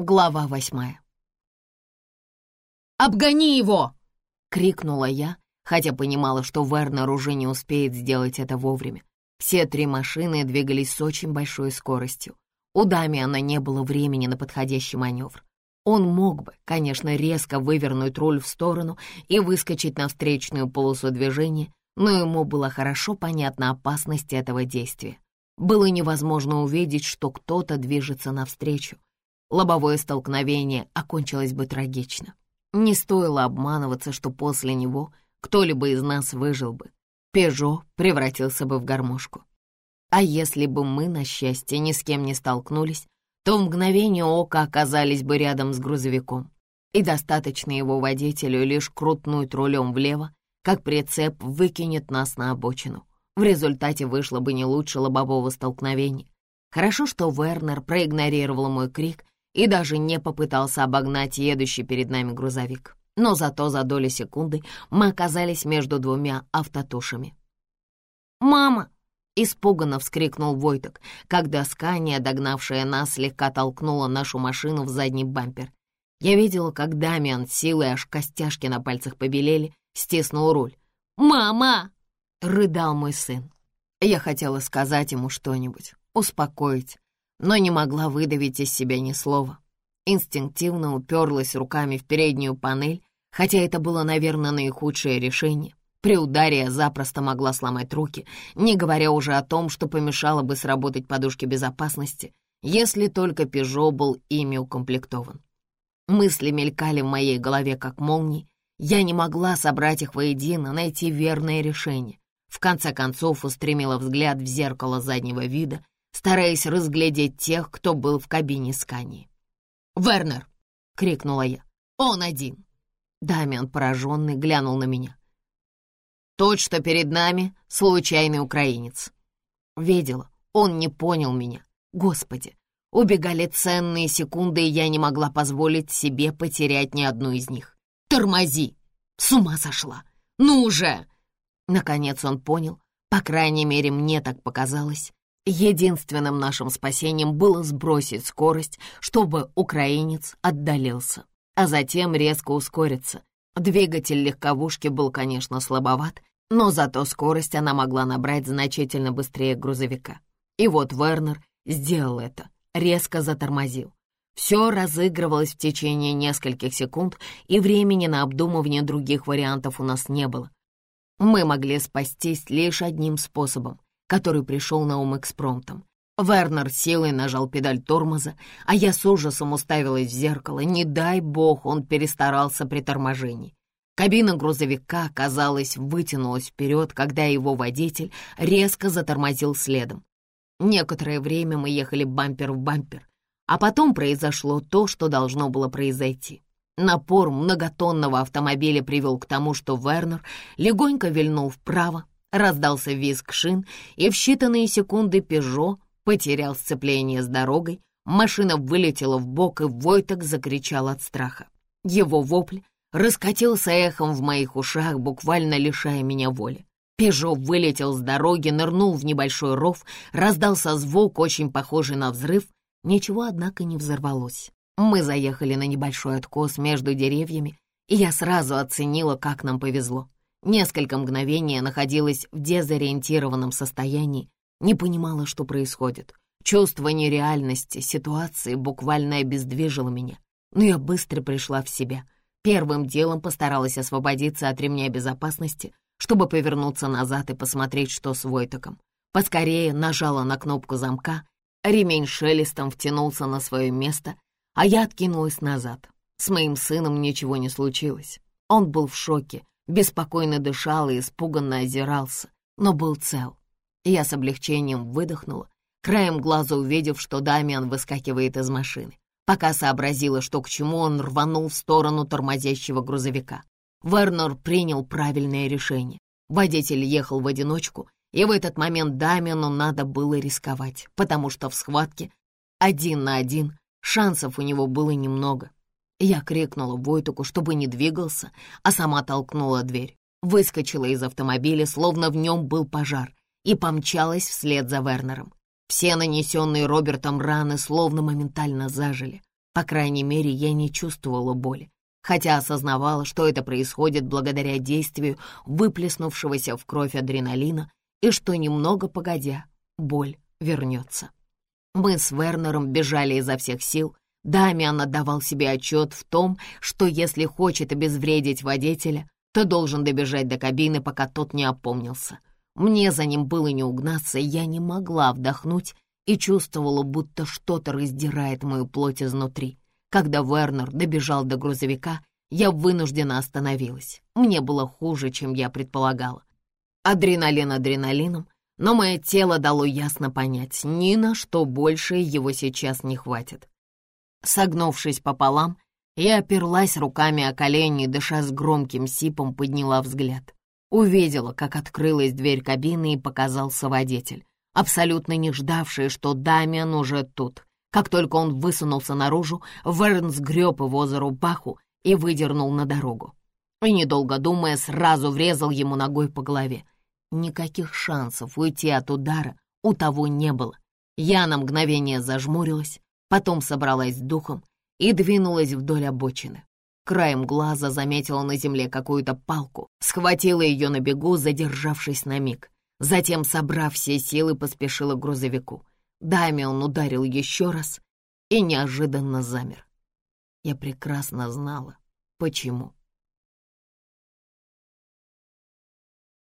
Глава восьмая. «Обгони его!» — крикнула я, хотя понимала, что Вернер уже не успеет сделать это вовремя. Все три машины двигались с очень большой скоростью. У Дамиана не было времени на подходящий маневр. Он мог бы, конечно, резко вывернуть руль в сторону и выскочить на встречную полосу движения, но ему было хорошо понятна опасность этого действия. Было невозможно увидеть, что кто-то движется навстречу, лобовое столкновение окончилось бы трагично. Не стоило обманываться, что после него кто-либо из нас выжил бы. Пежо превратился бы в гармошку. А если бы мы, на счастье, ни с кем не столкнулись, то в мгновение ока оказались бы рядом с грузовиком. И достаточно его водителю лишь крутнуть рулем влево, как прицеп выкинет нас на обочину. В результате вышло бы не лучше лобового столкновения. Хорошо, что Вернер проигнорировал мой крик и даже не попытался обогнать едущий перед нами грузовик. Но зато за доли секунды мы оказались между двумя автотушами. «Мама!» — испуганно вскрикнул Войток, когда Скания, догнавшая нас, слегка толкнула нашу машину в задний бампер. Я видела, как Дамиан силой аж костяшки на пальцах побелели, стиснул руль. «Мама!» — рыдал мой сын. Я хотела сказать ему что-нибудь, успокоить, но не могла выдавить из себя ни слова. Инстинктивно уперлась руками в переднюю панель, хотя это было, наверное, наихудшее решение. При ударе я запросто могла сломать руки, не говоря уже о том, что помешало бы сработать подушке безопасности, если только «Пежо» был ими укомплектован. Мысли мелькали в моей голове, как молнии. Я не могла собрать их воедино, найти верное решение. В конце концов устремила взгляд в зеркало заднего вида стараясь разглядеть тех, кто был в кабине Скани. «Вернер!» — крикнула я. «Он один!» Дамиан, пораженный, глянул на меня. «Тот, что перед нами, случайный украинец». Видела, он не понял меня. Господи, убегали ценные секунды, и я не могла позволить себе потерять ни одну из них. «Тормози! С ума сошла! Ну же!» Наконец он понял, по крайней мере, мне так показалось, Единственным нашим спасением было сбросить скорость, чтобы украинец отдалился, а затем резко ускориться. Двигатель легковушки был, конечно, слабоват, но зато скорость она могла набрать значительно быстрее грузовика. И вот Вернер сделал это, резко затормозил. Все разыгрывалось в течение нескольких секунд, и времени на обдумывание других вариантов у нас не было. Мы могли спастись лишь одним способом который пришел на ум экспромтом. Вернер силой нажал педаль тормоза, а я с ужасом уставилась в зеркало. Не дай бог, он перестарался при торможении. Кабина грузовика, казалось, вытянулась вперед, когда его водитель резко затормозил следом. Некоторое время мы ехали бампер в бампер, а потом произошло то, что должно было произойти. Напор многотонного автомобиля привел к тому, что Вернер легонько вильнул вправо, Раздался визг шин, и в считанные секунды «Пежо» потерял сцепление с дорогой, машина вылетела в бок, и Войток закричал от страха. Его вопль раскатился эхом в моих ушах, буквально лишая меня воли. «Пежо» вылетел с дороги, нырнул в небольшой ров, раздался звук, очень похожий на взрыв. Ничего, однако, не взорвалось. Мы заехали на небольшой откос между деревьями, и я сразу оценила, как нам повезло. Несколько мгновений я находилась в дезориентированном состоянии, не понимала, что происходит. Чувство нереальности ситуации буквально обездвижило меня, но я быстро пришла в себя. Первым делом постаралась освободиться от ремня безопасности, чтобы повернуться назад и посмотреть, что с Войтоком. Поскорее нажала на кнопку замка, ремень шелестом втянулся на свое место, а я откинулась назад. С моим сыном ничего не случилось. Он был в шоке, беспокойно дышал и испуганно озирался, но был цел. Я с облегчением выдохнула, краем глаза увидев, что Дамиан выскакивает из машины. Пока сообразила, что к чему, он рванул в сторону тормозящего грузовика. Вернер принял правильное решение. Водитель ехал в одиночку, и в этот момент Дамиану надо было рисковать, потому что в схватке один на один шансов у него было немного. Я крикнула Войтуку, чтобы не двигался, а сама толкнула дверь. Выскочила из автомобиля, словно в нем был пожар, и помчалась вслед за Вернером. Все нанесенные Робертом раны словно моментально зажили. По крайней мере, я не чувствовала боли, хотя осознавала, что это происходит благодаря действию выплеснувшегося в кровь адреналина и что немного погодя боль вернется. Мы с Вернером бежали изо всех сил. Дамиан отдавал себе отчет в том, что если хочет обезвредить водителя, то должен добежать до кабины, пока тот не опомнился. Мне за ним было не угнаться, я не могла вдохнуть и чувствовала, будто что-то раздирает мою плоть изнутри. Когда Вернер добежал до грузовика, я вынуждена остановилась. Мне было хуже, чем я предполагала. Адреналин адреналином, но мое тело дало ясно понять, ни на что больше его сейчас не хватит. Согнувшись пополам, я оперлась руками о колени и, дыша с громким сипом, подняла взгляд. Увидела, как открылась дверь кабины и показался водитель, абсолютно не ждавший, что Дамиан уже тут. Как только он высунулся наружу, Верн сгреб его за рубаху и выдернул на дорогу. И, недолго думая, сразу врезал ему ногой по голове. Никаких шансов уйти от удара у того не было. Я на мгновение зажмурилась, потом собралась с духом и двинулась вдоль обочины. Краем глаза заметила на земле какую-то палку, схватила ее на бегу, задержавшись на миг. Затем, собрав все силы, поспешила к грузовику. Дамион ударил еще раз и неожиданно замер. Я прекрасно знала, почему.